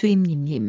주임님.